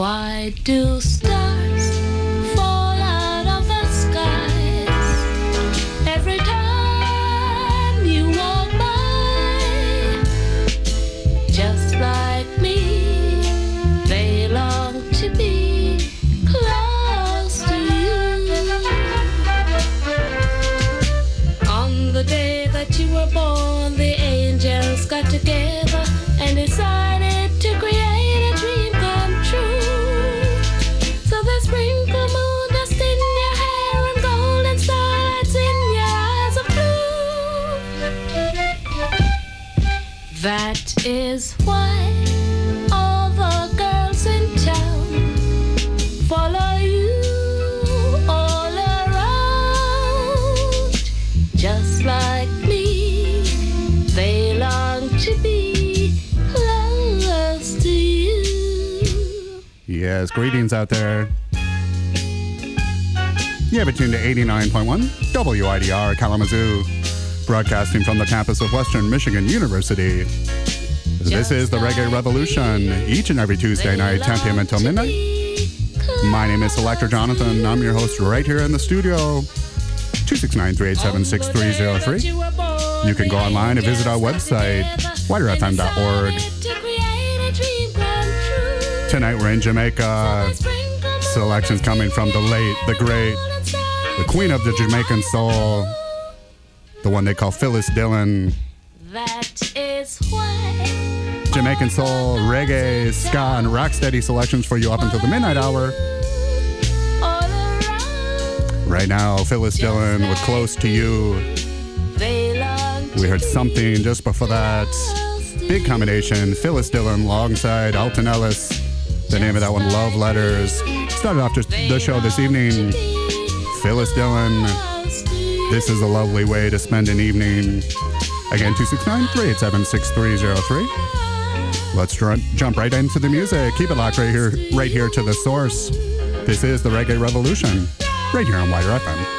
Why do Yes, greetings out there. You have it tuned to 89.1 WIDR Kalamazoo, broadcasting from the campus of Western Michigan University. This is the Reggae Revolution, each and every Tuesday night, 10 p.m. until midnight. My name is Selector Jonathon. I'm your host right here in the studio. 269-387-6303. You can go online and visit our website, widerfm.org. Tonight we're in Jamaica. Selections coming from the late, the great, the queen of the Jamaican soul, the one they call Phyllis Dillon. That is why Jamaican soul, reggae, ska, and rocksteady selections for you up until the midnight hour. Right now, Phyllis Dillon with Close to You. We heard something just before that. Big combination, Phyllis Dillon alongside Alton Ellis. The name of that one, Love Letters. Started off the show this evening. Phyllis Dillon, this is a lovely way to spend an evening. Again, 269 387 6303. Let's jump right into the music. Keep it locked right here, right here to the source. This is the Reggae Revolution, right here on WIDR FM.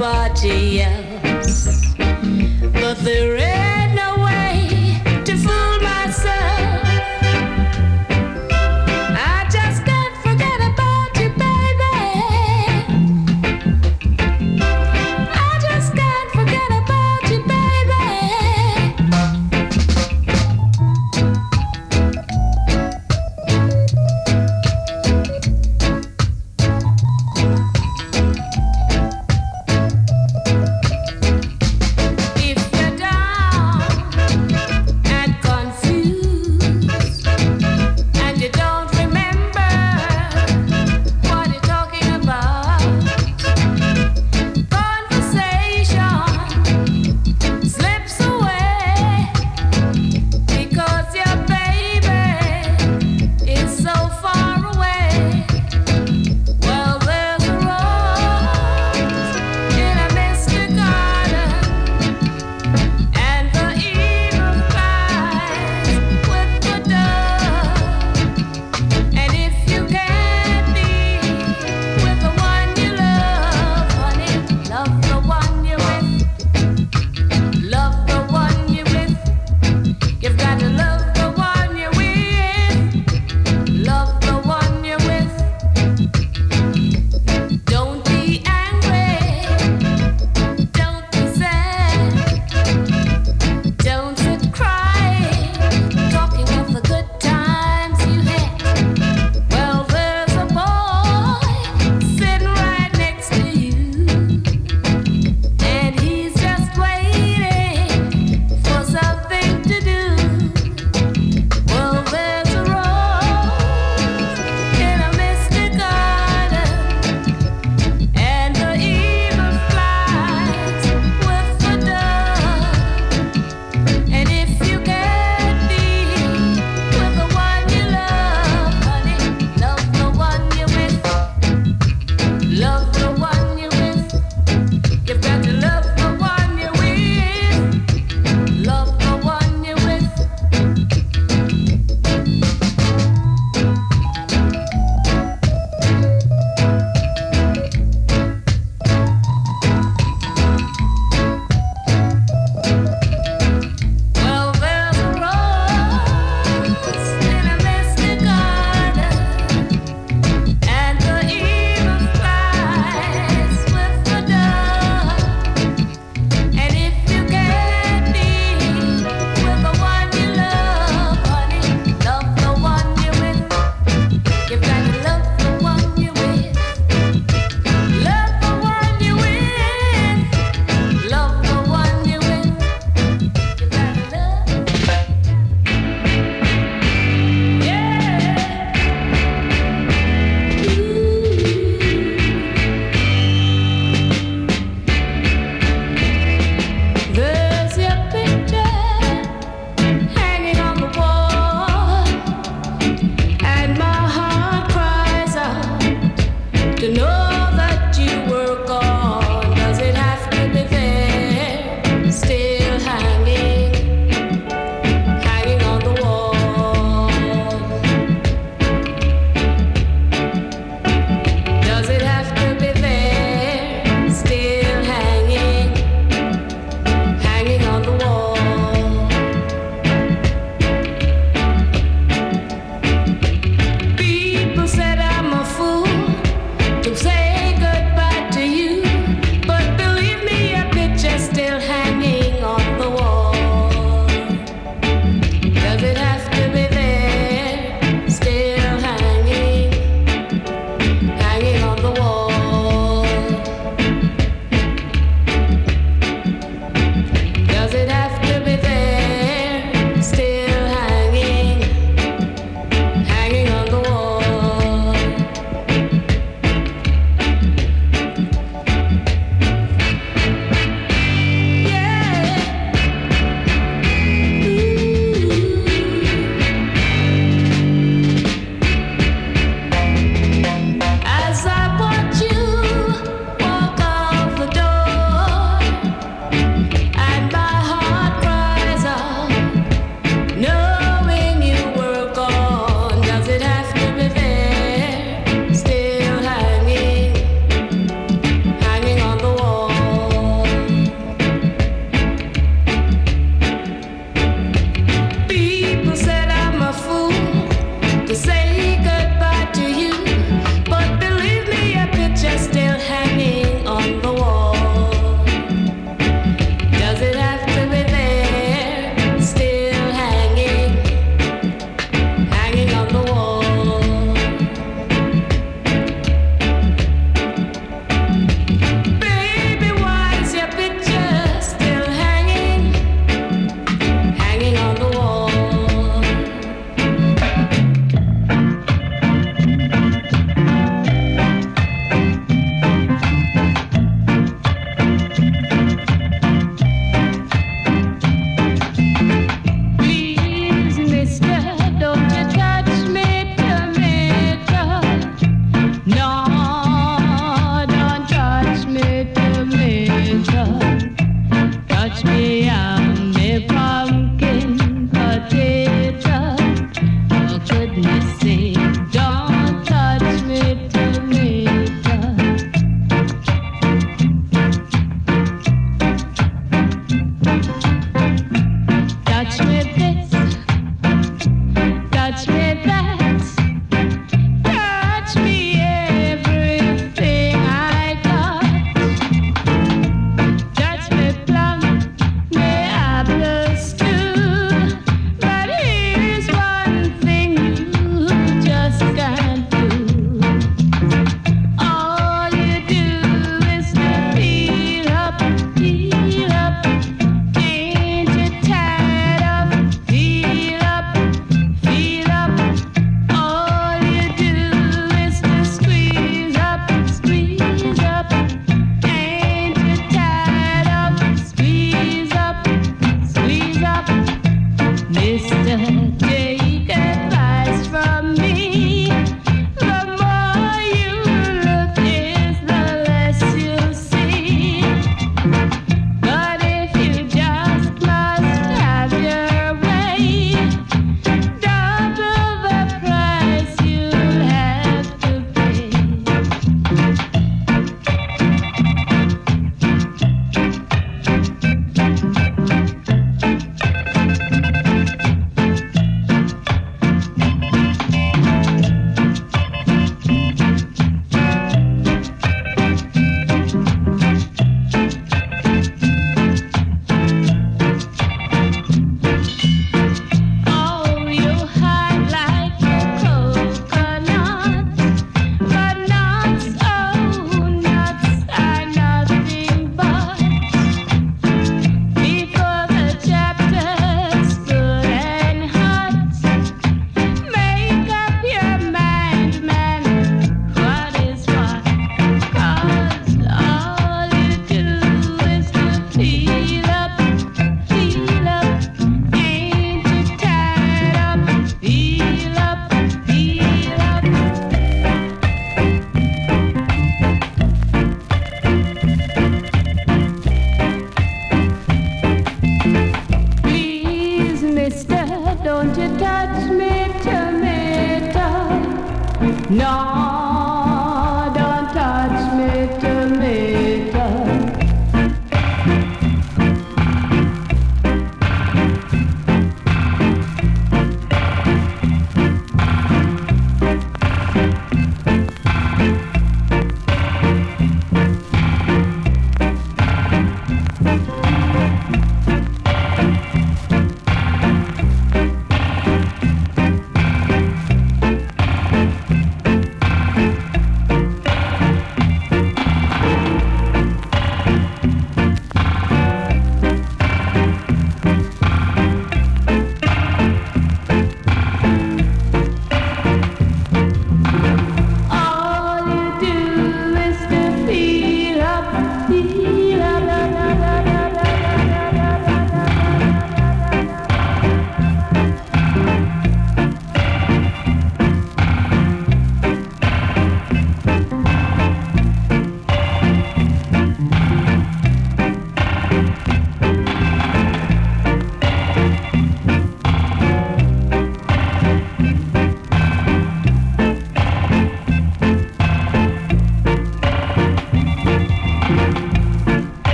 body Yeah.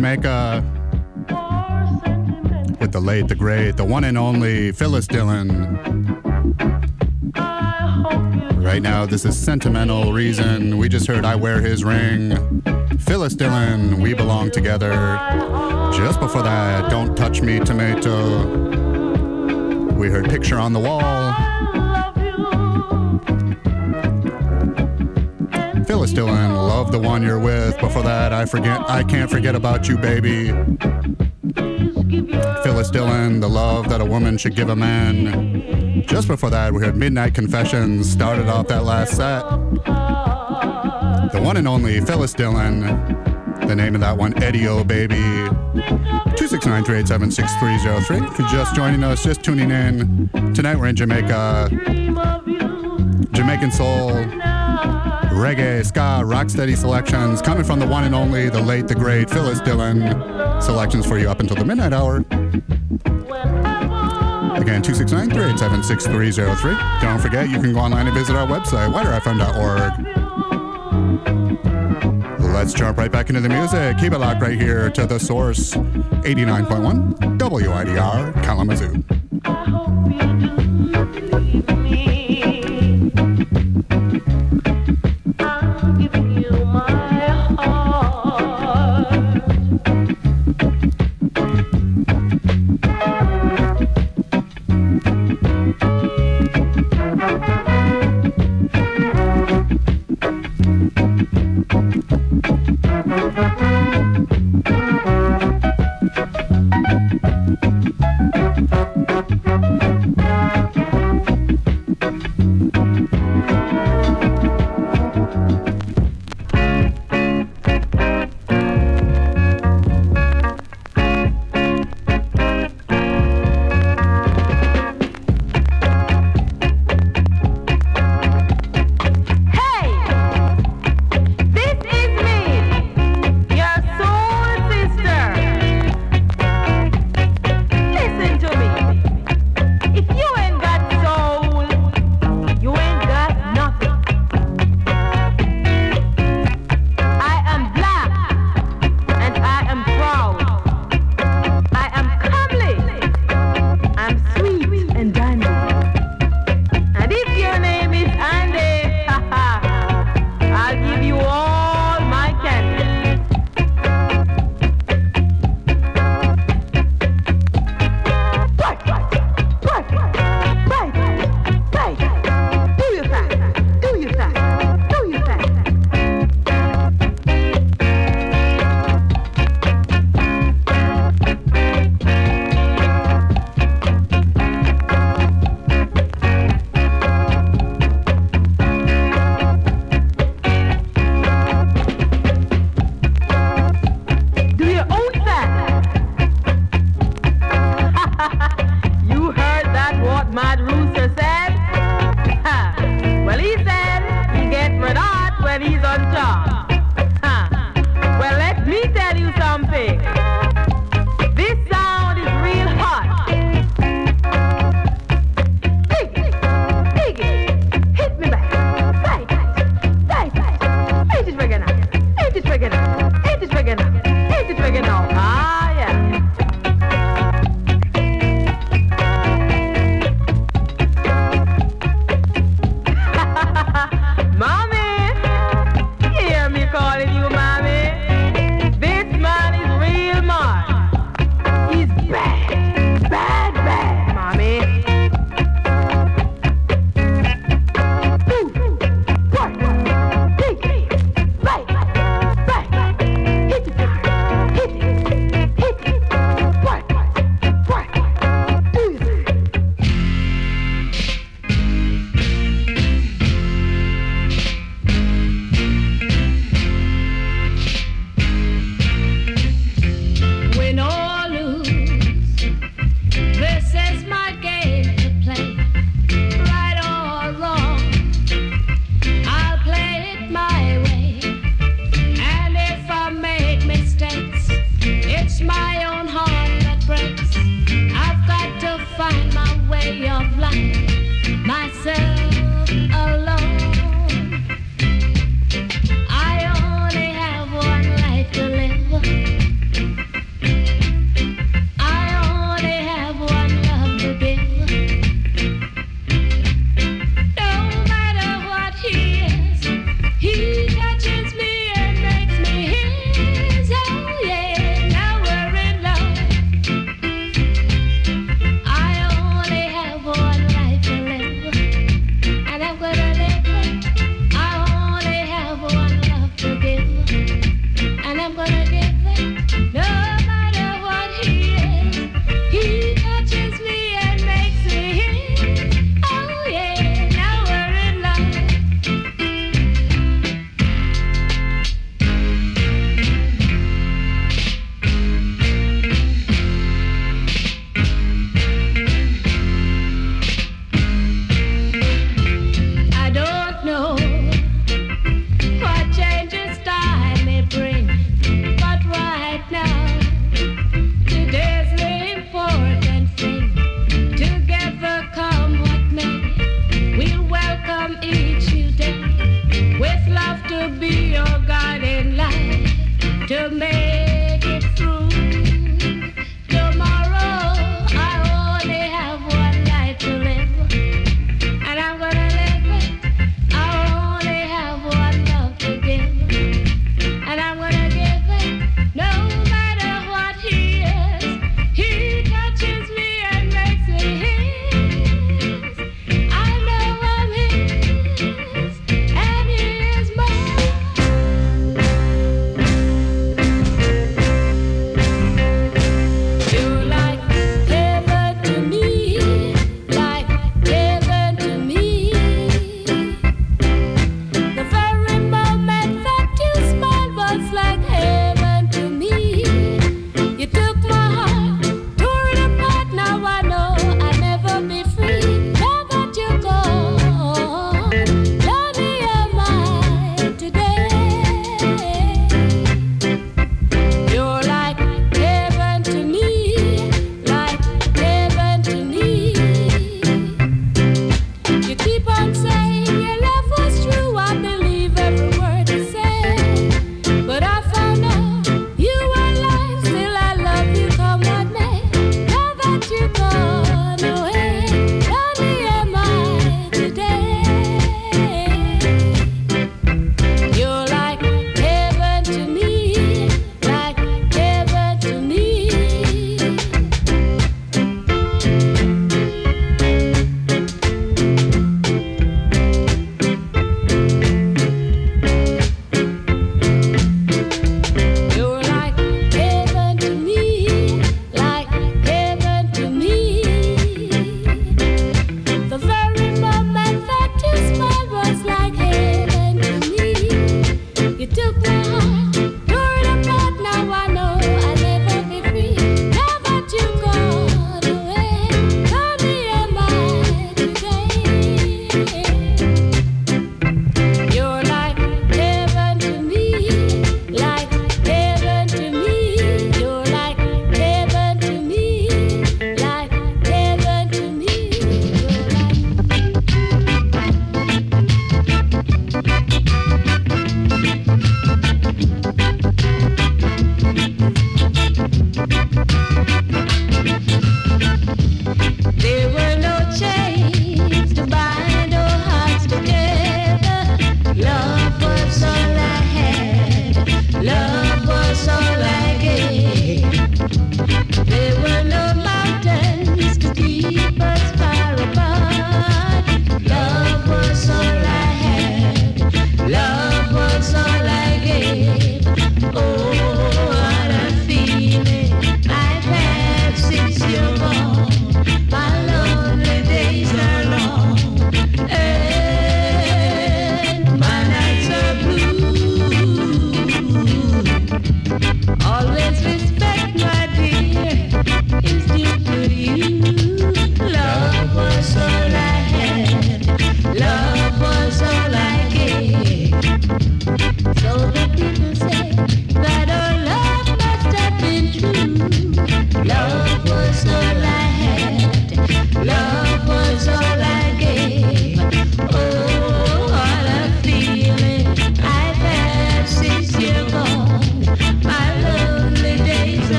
Jamaica with the late, the great, the one and only Phyllis Dillon. Right now, this is Sentimental Reason. We just heard I Wear His Ring. Phyllis Dillon, We Belong Together. Just before that, Don't Touch Me Tomato. We heard Picture on the Wall. Phyllis Dillon, The One You're With. Before that, I forget I Can't Forget About You, Baby. Phyllis Dillon, The Love That a Woman Should Give a Man. Just before that, we heard Midnight Confessions, started off that last set. The one and only Phyllis Dillon. The name of that one, Eddie O Baby. 269 If you're just joining us, just tuning in. Tonight we're in Jamaica. Jamaican soul, reggae, ska, rocksteady selections coming from the one and only, the late, the great Phyllis Dillon. Selections for you up until the midnight hour. Again, 269 387 Don't forget, you can go online and visit our website, widerfm.org. Let's jump right back into the music. Keep it locked right here to the source 89.1 WIDR Kalamazoo.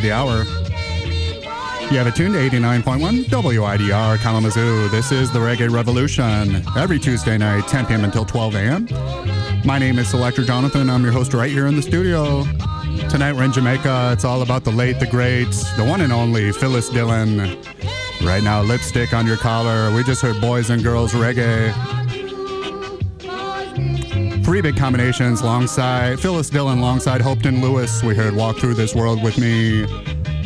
Of the hour. You have it tuned to 89.1 WIDR Kalamazoo. This is the Reggae Revolution every Tuesday night, 10 p.m. until 12 a.m. My name is Selector Jonathon. I'm your host right here in the studio. Tonight we're in Jamaica. It's all about the late, the great, the one and only Phyllis Dillon. Right now, lipstick on your collar. We just heard boys and girls reggae. Big combinations alongside Phyllis Dillon, alongside Hopeton Lewis. We heard Walk Through This World with Me,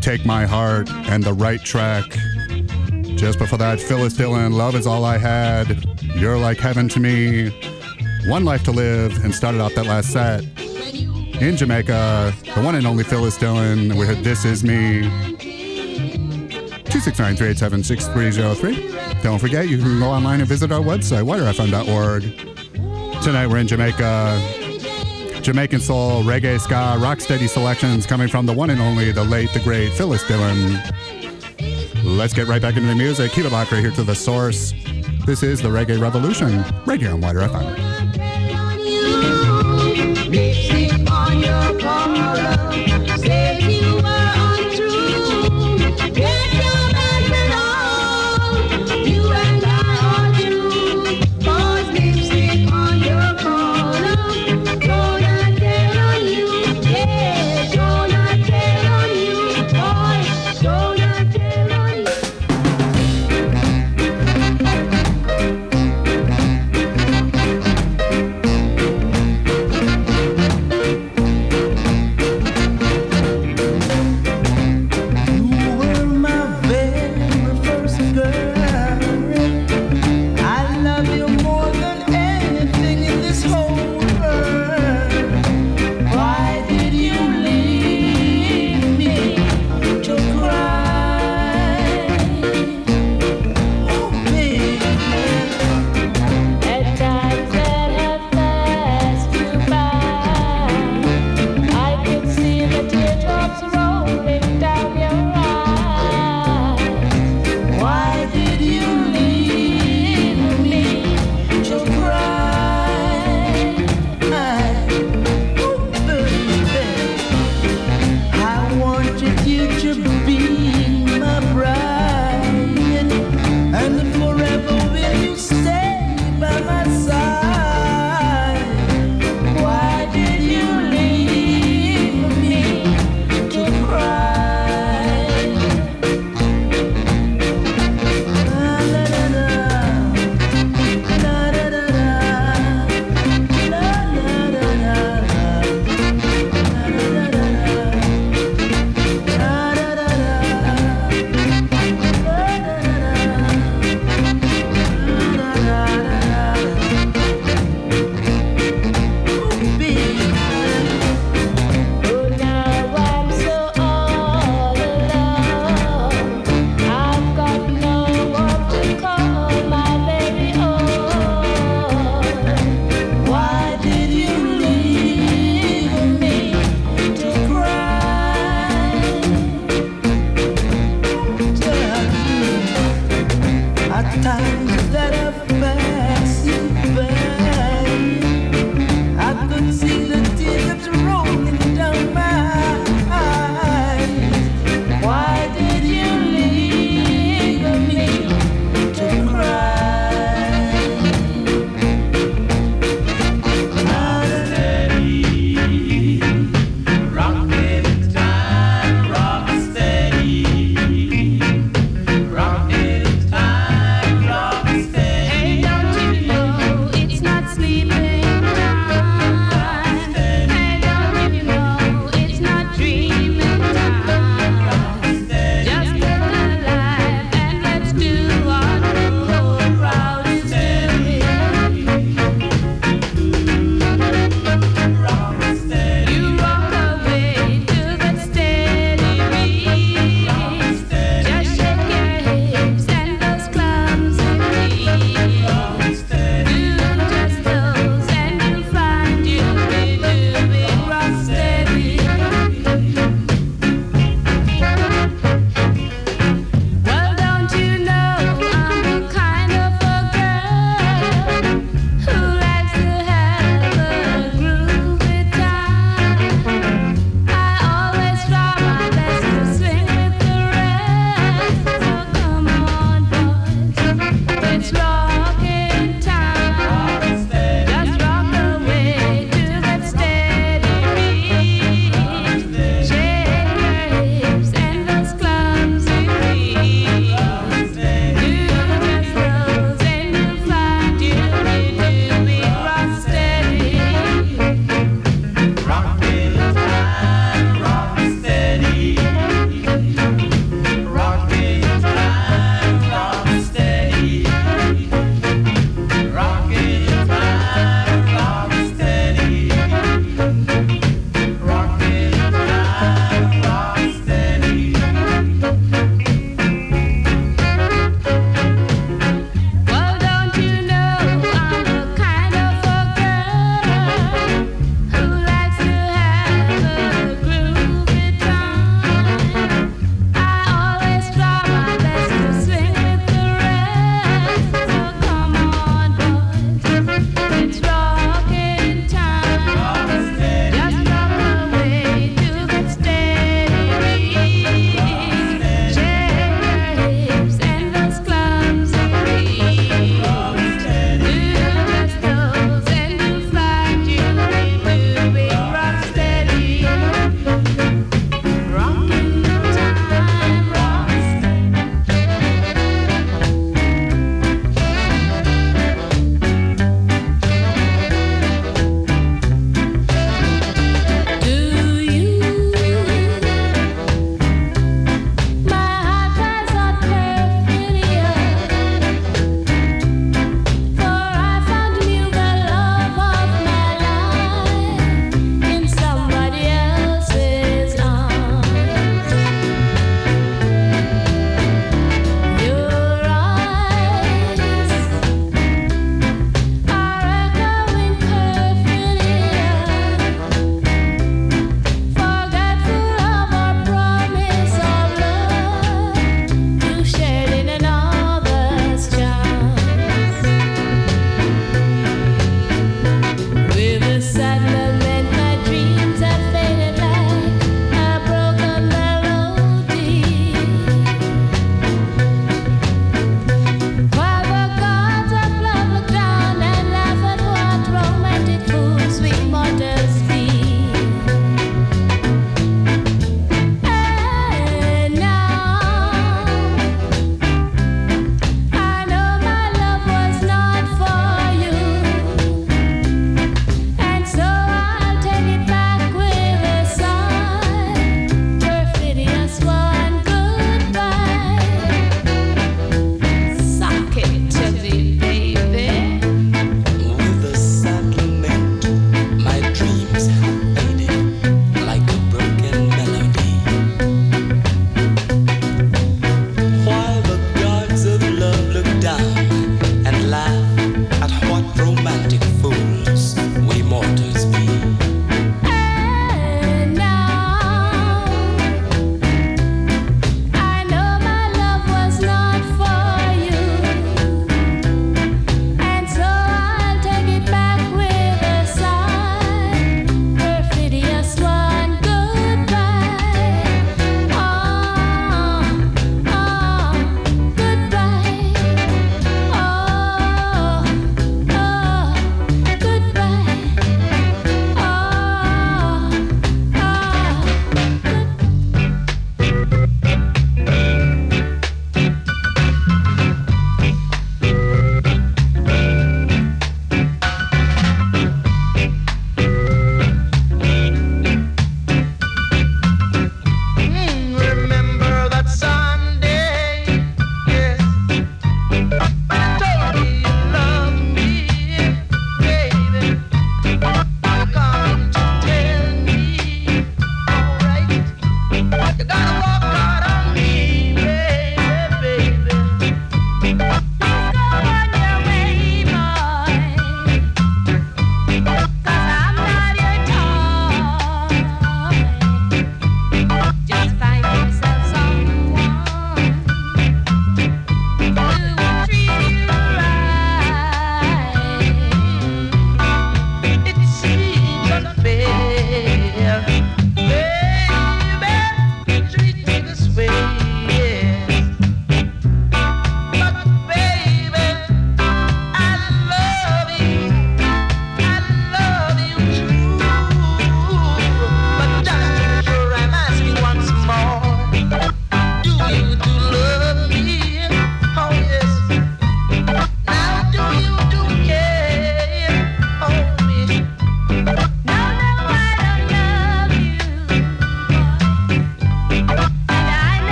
Take My Heart, and The Right Track. Just before that, Phyllis Dillon, Love Is All I Had, You're Like Heaven to Me, One Life to Live, and started off that last set in Jamaica, the one and only Phyllis Dillon. We heard This Is Me. 269 387 6303. Don't forget, you can go online and visit our website, widerfm.org. Tonight we're in Jamaica. Jamaican soul, reggae, ska, rocksteady selections coming from the one and only, the late, the great Phyllis Dillon. Let's get right back into the music. Keep it locked right here to the source. This is the Reggae Revolution, right here on WIDR FM.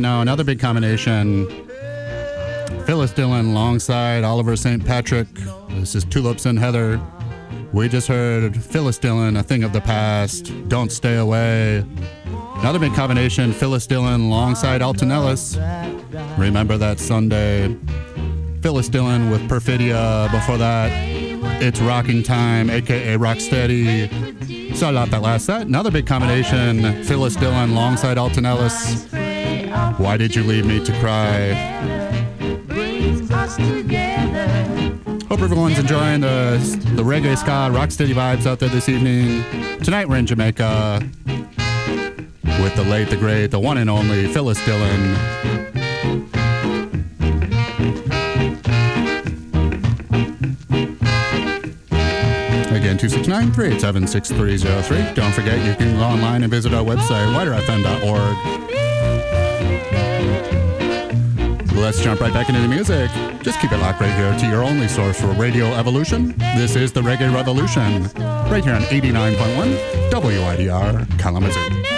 Now. Another big combination. Phyllis Dillon alongside Oliver St. Patrick. This is Tulips and Heather. We just heard Phyllis Dillon, A Thing of the Past, Don't Stay Away. Another big combination, Phyllis Dillon alongside Alton Ellis. Remember that Sunday. Phyllis Dillon with Perfidia. Before that, It's Rocking Time, aka Rocksteady. Started out that last set. Another big combination, Phyllis Dillon alongside Alton Ellis. Why Did You Leave Me to Cry? Hope everyone's enjoying the, the reggae ska rocksteady vibes out there this evening. Tonight we're in Jamaica with the late, the great, the one and only Phyllis Dillon. Again, 269 387 6303. Don't forget, you can go online and visit our website, widerfm.org. Let's jump right back into the music. Just keep it locked right here to your only source for Radio Evolution. This is the Reggae Revolution, right here on 89.1 WIDR Kalamazoo.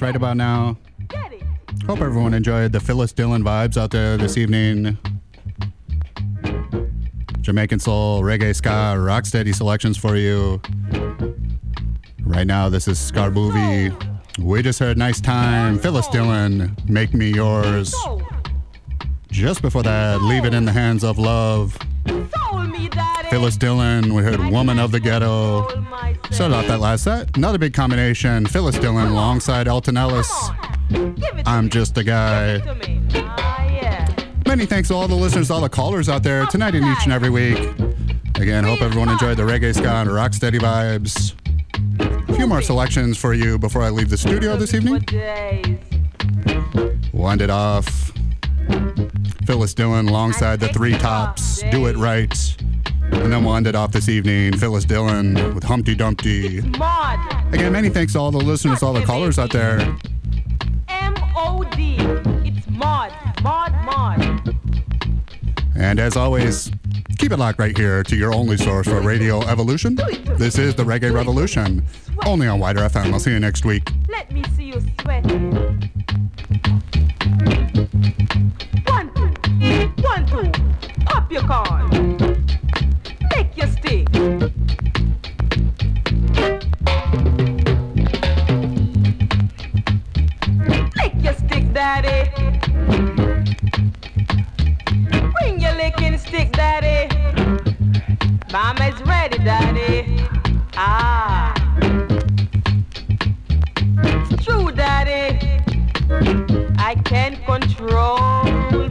right about now. Hope everyone enjoyed the Phyllis Dillon vibes out there this evening. Jamaican soul, reggae, ska, rocksteady selections for you. Right now, this is Scarboovie. We just heard Nice Time, Phyllis Dillon, Make Me Yours. Just before that, Leave It in the Hands of Love. Phyllis Dillon, we heard Woman of the Ghetto. Started off that last set. Another big combination. Phyllis Dillon alongside Alton Ellis. I'm just a guy. Many thanks to all the listeners, all the callers out there tonight and each and every week. Again, hope everyone enjoyed the reggae, ska, and rocksteady vibes. A few more selections for you before I leave the studio this evening. Wind it off Phyllis Dillon alongside the Three Tops. Do it right. And then we'll end it off this evening. Phyllis Dillon with Humpty Dumpty. Again, many thanks to all the listeners, all the callers out there. M-O-D. It's mod, mod, mod. And as always, keep it locked right here to your only source for Radio Evolution. This is the Reggae Revolution, only on WIDR FM. I'll see you next week. Let me see you sweating. One, two. Up your corn. Take your stick. Lick your stick, daddy. Bring your licking stick, daddy. Mama's ready, daddy. Ah. It's true, daddy. I can't control